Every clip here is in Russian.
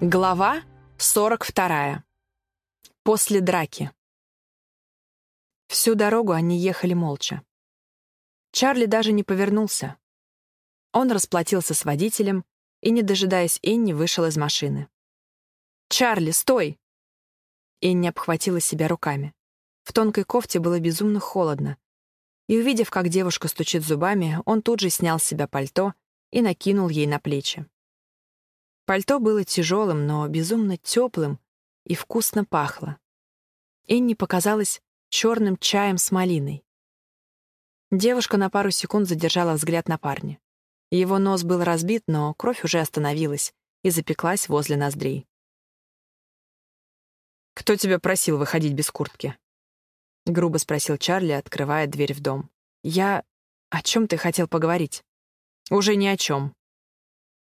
Глава 42. После драки. Всю дорогу они ехали молча. Чарли даже не повернулся. Он расплатился с водителем и, не дожидаясь Энни, вышел из машины. «Чарли, стой!» Энни обхватила себя руками. В тонкой кофте было безумно холодно. И, увидев, как девушка стучит зубами, он тут же снял с себя пальто и накинул ей на плечи. Пальто было тяжелым, но безумно теплым и вкусно пахло. Энни показалась черным чаем с малиной. Девушка на пару секунд задержала взгляд на парня. Его нос был разбит, но кровь уже остановилась и запеклась возле ноздрей. «Кто тебя просил выходить без куртки?» — грубо спросил Чарли, открывая дверь в дом. «Я... О чем ты хотел поговорить?» «Уже ни о чем».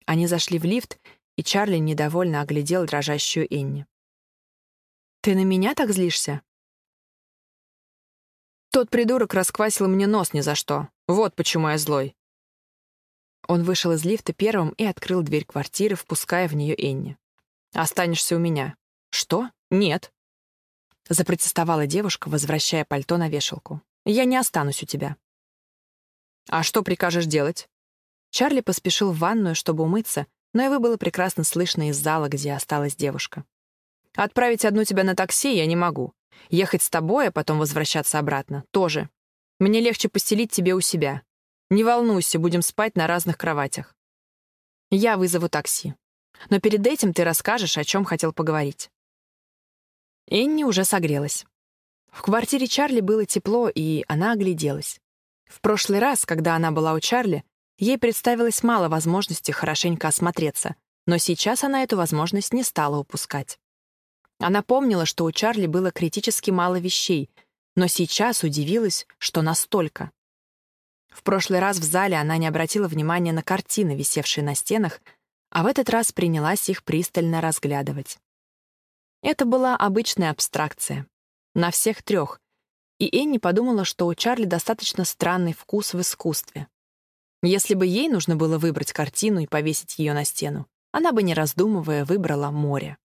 Они зашли в лифт, и Чарли недовольно оглядел дрожащую Энни. «Ты на меня так злишься?» «Тот придурок расквасил мне нос ни за что. Вот почему я злой». Он вышел из лифта первым и открыл дверь квартиры, впуская в нее Энни. «Останешься у меня». «Что? Нет». Запротестовала девушка, возвращая пальто на вешалку. «Я не останусь у тебя». «А что прикажешь делать?» Чарли поспешил в ванную, чтобы умыться, но его было прекрасно слышно из зала, где осталась девушка. «Отправить одну тебя на такси я не могу. Ехать с тобой, а потом возвращаться обратно — тоже. Мне легче постелить тебе у себя. Не волнуйся, будем спать на разных кроватях. Я вызову такси. Но перед этим ты расскажешь, о чем хотел поговорить». Энни уже согрелась. В квартире Чарли было тепло, и она огляделась. В прошлый раз, когда она была у Чарли, Ей представилось мало возможностей хорошенько осмотреться, но сейчас она эту возможность не стала упускать. Она помнила, что у Чарли было критически мало вещей, но сейчас удивилась, что настолько. В прошлый раз в зале она не обратила внимания на картины, висевшие на стенах, а в этот раз принялась их пристально разглядывать. Это была обычная абстракция. На всех трех. И Энни подумала, что у Чарли достаточно странный вкус в искусстве. Если бы ей нужно было выбрать картину и повесить ее на стену, она бы, не раздумывая, выбрала море.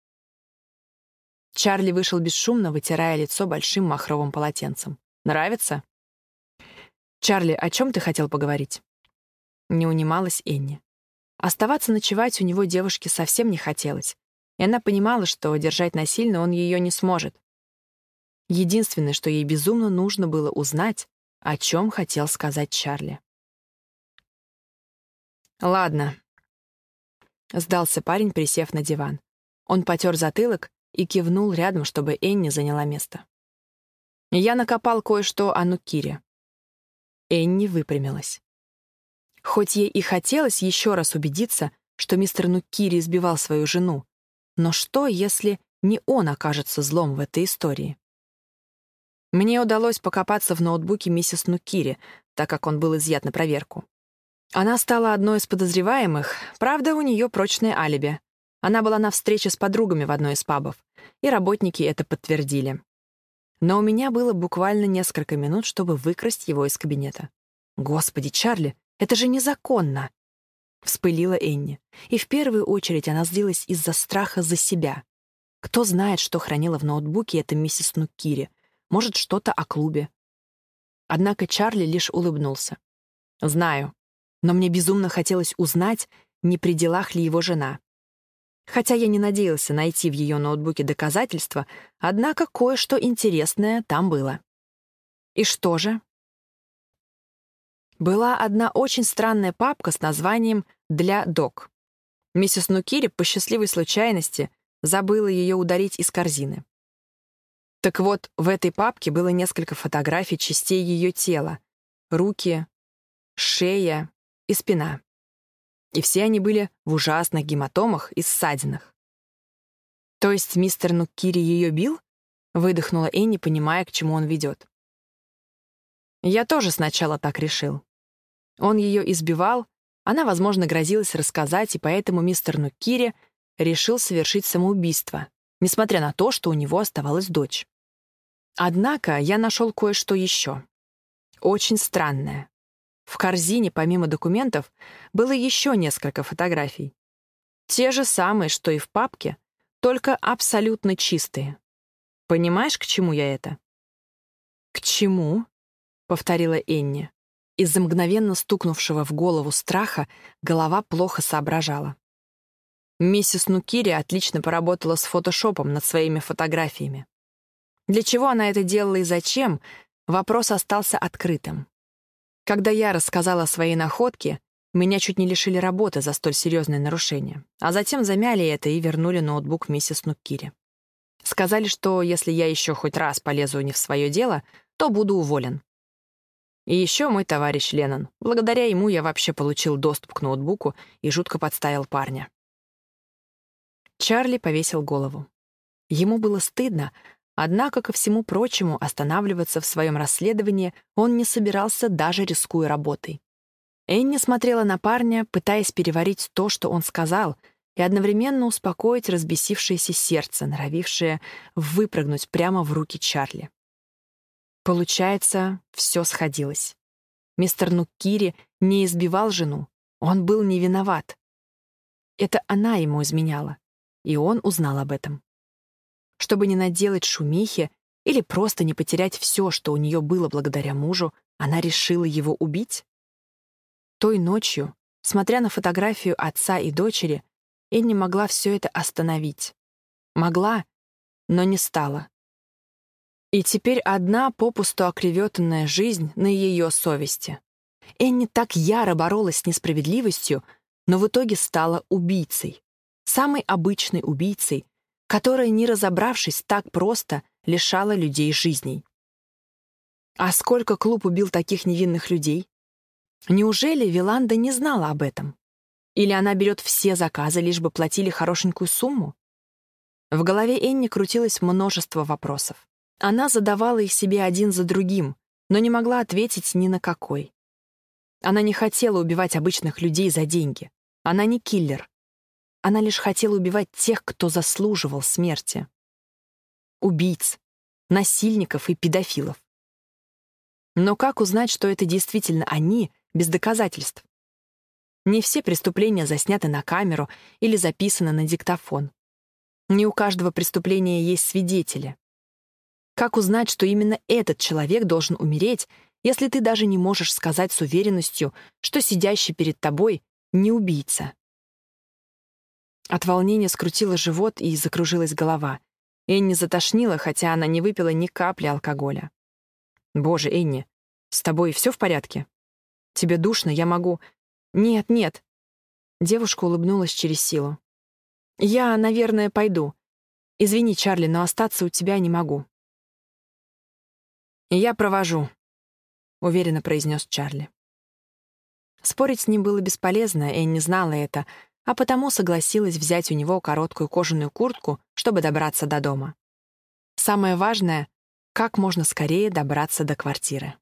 Чарли вышел бесшумно, вытирая лицо большим махровым полотенцем. «Нравится?» «Чарли, о чем ты хотел поговорить?» Не унималась Энни. Оставаться ночевать у него девушке совсем не хотелось, и она понимала, что держать насильно он ее не сможет. Единственное, что ей безумно нужно было узнать, о чем хотел сказать Чарли. «Ладно», — сдался парень, присев на диван. Он потер затылок и кивнул рядом, чтобы Энни заняла место. «Я накопал кое-что о Нукире». Энни выпрямилась. Хоть ей и хотелось еще раз убедиться, что мистер Нукири избивал свою жену, но что, если не он окажется злом в этой истории? Мне удалось покопаться в ноутбуке миссис Нукири, так как он был изъят на проверку. Она стала одной из подозреваемых, правда, у нее прочное алиби. Она была на встрече с подругами в одной из пабов, и работники это подтвердили. Но у меня было буквально несколько минут, чтобы выкрасть его из кабинета. «Господи, Чарли, это же незаконно!» Вспылила Энни. И в первую очередь она злилась из-за страха за себя. Кто знает, что хранила в ноутбуке эта миссис Нукири. Может, что-то о клубе. Однако Чарли лишь улыбнулся. «Знаю но мне безумно хотелось узнать, не при делах ли его жена. Хотя я не надеялся найти в ее ноутбуке доказательства, однако кое-что интересное там было. И что же? Была одна очень странная папка с названием «Для док». Миссис Нукири по счастливой случайности забыла ее ударить из корзины. Так вот, в этой папке было несколько фотографий частей ее тела. Руки, шея, и спина. И все они были в ужасных гематомах и ссадинах. «То есть мистер Нуккири ее бил?» — выдохнула Энни, понимая, к чему он ведет. Я тоже сначала так решил. Он ее избивал, она, возможно, грозилась рассказать, и поэтому мистер Нуккири решил совершить самоубийство, несмотря на то, что у него оставалась дочь. Однако я нашел кое-что еще. Очень странное. В корзине, помимо документов, было еще несколько фотографий. Те же самые, что и в папке, только абсолютно чистые. Понимаешь, к чему я это? «К чему?» — повторила Энни. Из-за мгновенно стукнувшего в голову страха голова плохо соображала. Миссис Нукири отлично поработала с фотошопом над своими фотографиями. Для чего она это делала и зачем, вопрос остался открытым. Когда я рассказала о своей находке, меня чуть не лишили работы за столь серьезное нарушение, а затем замяли это и вернули ноутбук миссис Нуккири. Сказали, что если я еще хоть раз полезу не в свое дело, то буду уволен. И еще мой товарищ Леннон. Благодаря ему я вообще получил доступ к ноутбуку и жутко подставил парня. Чарли повесил голову. Ему было стыдно, однако, ко всему прочему, останавливаться в своем расследовании он не собирался, даже рискуя работой. Энни смотрела на парня, пытаясь переварить то, что он сказал, и одновременно успокоить разбесившееся сердце, норовившее выпрыгнуть прямо в руки Чарли. Получается, все сходилось. Мистер Нуккири не избивал жену, он был не виноват. Это она ему изменяла, и он узнал об этом. Чтобы не наделать шумихи или просто не потерять все, что у нее было благодаря мужу, она решила его убить? Той ночью, смотря на фотографию отца и дочери, Энни могла все это остановить. Могла, но не стала. И теперь одна попусту окреветанная жизнь на ее совести. Энни так яро боролась с несправедливостью, но в итоге стала убийцей. Самой обычной убийцей, которая, не разобравшись так просто, лишала людей жизней. А сколько клуб убил таких невинных людей? Неужели Виланда не знала об этом? Или она берет все заказы, лишь бы платили хорошенькую сумму? В голове Энни крутилось множество вопросов. Она задавала их себе один за другим, но не могла ответить ни на какой. Она не хотела убивать обычных людей за деньги. Она не киллер. Она лишь хотела убивать тех, кто заслуживал смерти. Убийц, насильников и педофилов. Но как узнать, что это действительно они, без доказательств. Не все преступления засняты на камеру или записаны на диктофон. Не у каждого преступления есть свидетели. Как узнать, что именно этот человек должен умереть, если ты даже не можешь сказать с уверенностью, что сидящий перед тобой не убийца? От волнения скрутила живот и закружилась голова. Энни затошнила, хотя она не выпила ни капли алкоголя. «Боже, Энни, с тобой все в порядке?» Тебе душно, я могу...» «Нет, нет». Девушка улыбнулась через силу. «Я, наверное, пойду. Извини, Чарли, но остаться у тебя не могу». «Я провожу», — уверенно произнес Чарли. Спорить с ним было бесполезно, Энни знала это, а потому согласилась взять у него короткую кожаную куртку, чтобы добраться до дома. Самое важное — как можно скорее добраться до квартиры.